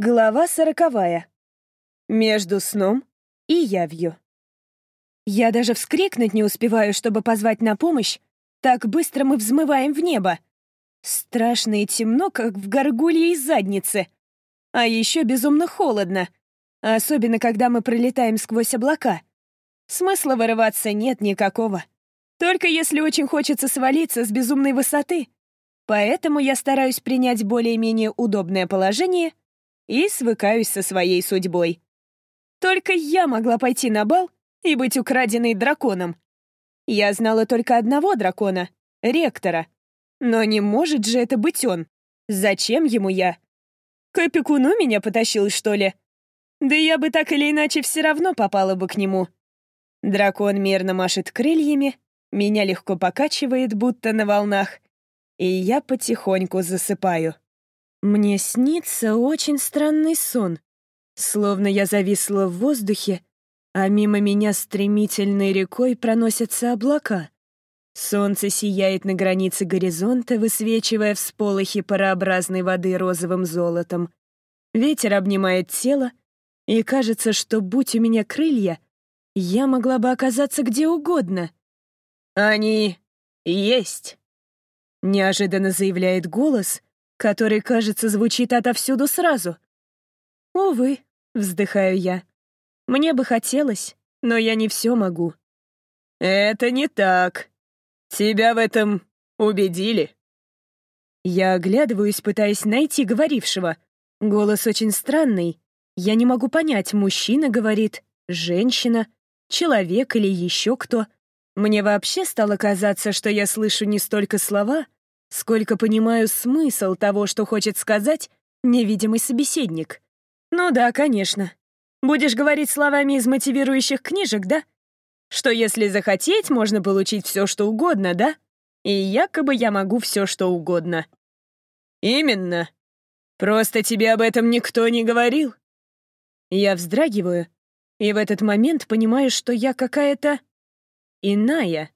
Глава сороковая. Между сном и явью. Я даже вскрикнуть не успеваю, чтобы позвать на помощь. Так быстро мы взмываем в небо. Страшно и темно, как в горгульей заднице. А еще безумно холодно. Особенно, когда мы пролетаем сквозь облака. Смысла вырываться нет никакого. Только если очень хочется свалиться с безумной высоты. Поэтому я стараюсь принять более-менее удобное положение — и свыкаюсь со своей судьбой. Только я могла пойти на бал и быть украденной драконом. Я знала только одного дракона — ректора. Но не может же это быть он. Зачем ему я? К опекуну меня потащил, что ли? Да я бы так или иначе все равно попала бы к нему. Дракон мерно машет крыльями, меня легко покачивает, будто на волнах, и я потихоньку засыпаю. Мне снится очень странный сон, словно я зависла в воздухе, а мимо меня стремительной рекой проносятся облака. Солнце сияет на границе горизонта, высвечивая всполохи парообразной воды розовым золотом. Ветер обнимает тело, и кажется, что, будь у меня крылья, я могла бы оказаться где угодно. «Они есть», — неожиданно заявляет голос — который, кажется, звучит отовсюду сразу. «Увы», — вздыхаю я. «Мне бы хотелось, но я не все могу». «Это не так. Тебя в этом убедили?» Я оглядываюсь, пытаясь найти говорившего. Голос очень странный. Я не могу понять, мужчина говорит, женщина, человек или еще кто. Мне вообще стало казаться, что я слышу не столько слова, Сколько понимаю смысл того, что хочет сказать невидимый собеседник. Ну да, конечно. Будешь говорить словами из мотивирующих книжек, да? Что если захотеть, можно получить все, что угодно, да? И якобы я могу все, что угодно. Именно. Просто тебе об этом никто не говорил. Я вздрагиваю, и в этот момент понимаю, что я какая-то иная.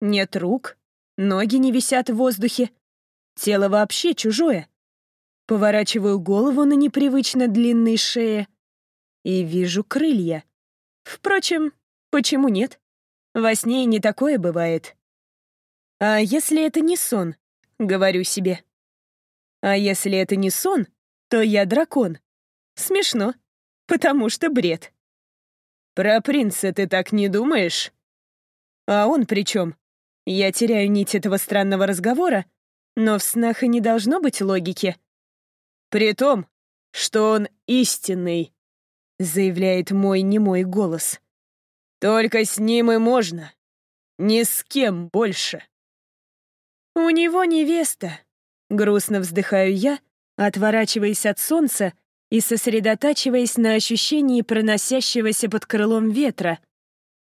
Нет рук, Ноги не висят в воздухе. Тело вообще чужое. Поворачиваю голову на непривычно длинной шее и вижу крылья. Впрочем, почему нет? Во сне не такое бывает. А если это не сон? Говорю себе. А если это не сон, то я дракон. Смешно, потому что бред. Про принца ты так не думаешь? А он при чем? Я теряю нить этого странного разговора, но в снах и не должно быть логики. При том, что он истинный, заявляет мой немой голос. Только с ним и можно. Ни с кем больше. У него невеста. Грустно вздыхаю я, отворачиваясь от солнца и сосредотачиваясь на ощущении проносящегося под крылом ветра.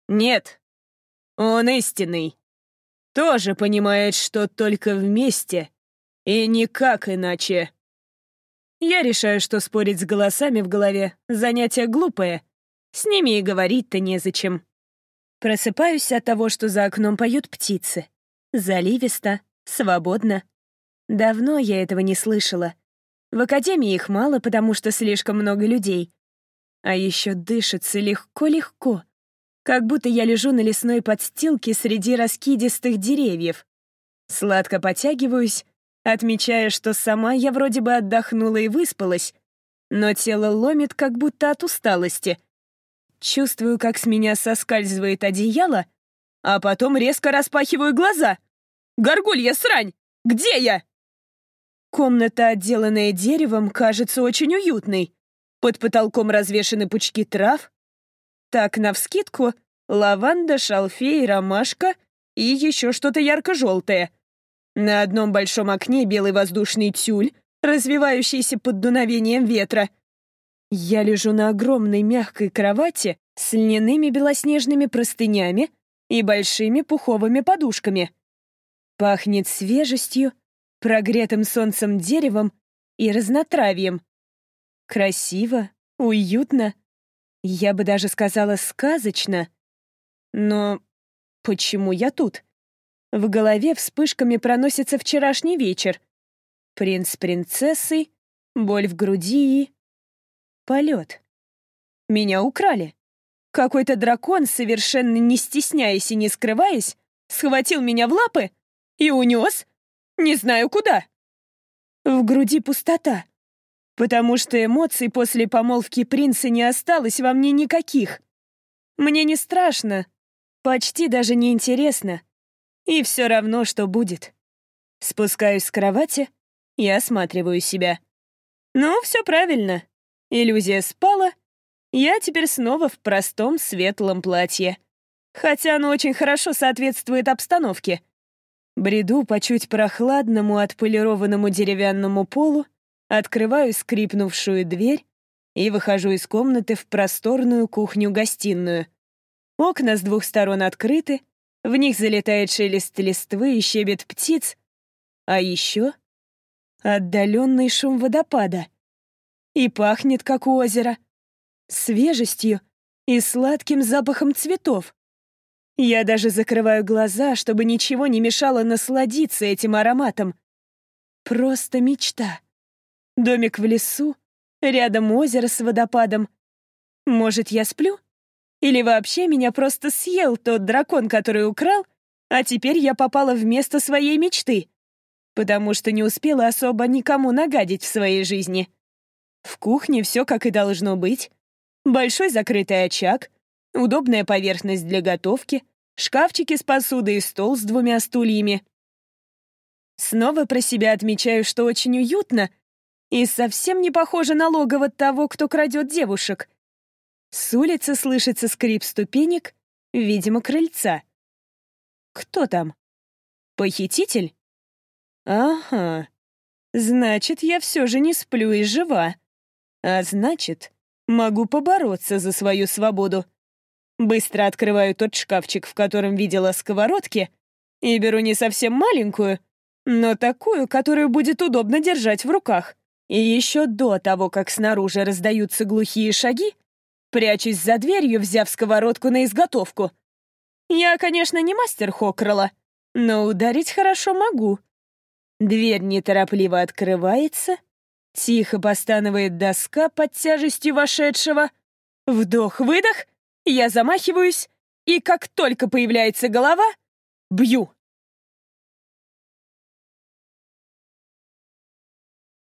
Нет, он истинный тоже понимает, что только вместе и никак иначе. Я решаю, что спорить с голосами в голове — занятие глупое. С ними и говорить-то незачем. Просыпаюсь от того, что за окном поют птицы. Заливисто, свободно. Давно я этого не слышала. В академии их мало, потому что слишком много людей. А еще дышится легко-легко как будто я лежу на лесной подстилке среди раскидистых деревьев. Сладко потягиваюсь, отмечая, что сама я вроде бы отдохнула и выспалась, но тело ломит как будто от усталости. Чувствую, как с меня соскальзывает одеяло, а потом резко распахиваю глаза. «Горгулья, срань! Где я?» Комната, отделанная деревом, кажется очень уютной. Под потолком развешаны пучки трав, так, навскидку, лаванда, шалфей, ромашка и еще что-то ярко-желтое. На одном большом окне белый воздушный тюль, развивающийся под дуновением ветра. Я лежу на огромной мягкой кровати с льняными белоснежными простынями и большими пуховыми подушками. Пахнет свежестью, прогретым солнцем деревом и разнотравьем. Красиво, уютно. Я бы даже сказала сказочно. Но почему я тут? В голове вспышками проносится вчерашний вечер. Принц с принцессой, боль в груди и... Полет. Меня украли. Какой-то дракон, совершенно не стесняясь и не скрываясь, схватил меня в лапы и унес, не знаю куда. В груди пустота, потому что эмоций после помолвки принца не осталось во мне никаких. Мне не страшно, почти даже не интересно. И все равно, что будет. Спускаюсь с кровати и осматриваю себя. Ну, все правильно. Иллюзия спала. Я теперь снова в простом светлом платье. Хотя оно очень хорошо соответствует обстановке. Бреду по чуть прохладному отполированному деревянному полу, открываю скрипнувшую дверь и выхожу из комнаты в просторную кухню-гостиную. Окна с двух сторон открыты, в них залетает шелест листвы и щебет птиц, а еще отдаленный шум водопада. И пахнет, как у озера, свежестью и сладким запахом цветов. Я даже закрываю глаза, чтобы ничего не мешало насладиться этим ароматом. Просто мечта. Домик в лесу, рядом озеро с водопадом. Может, я сплю? Или вообще меня просто съел тот дракон, который украл, а теперь я попала в место своей мечты, потому что не успела особо никому нагадить в своей жизни. В кухне все как и должно быть. Большой закрытый очаг, удобная поверхность для готовки, шкафчики с посудой и стол с двумя стульями. Снова про себя отмечаю, что очень уютно и совсем не похоже на логово того, кто крадет девушек. С улицы слышится скрип ступенек, видимо, крыльца. Кто там? Похититель? Ага. Значит, я все же не сплю и жива. А значит, могу побороться за свою свободу. Быстро открываю тот шкафчик, в котором видела сковородки, и беру не совсем маленькую, но такую, которую будет удобно держать в руках. И еще до того, как снаружи раздаются глухие шаги, прячусь за дверью, взяв сковородку на изготовку. Я, конечно, не мастер Хокрола, но ударить хорошо могу. Дверь неторопливо открывается, тихо постанывает доска под тяжестью вошедшего. Вдох-выдох, я замахиваюсь, и как только появляется голова, бью.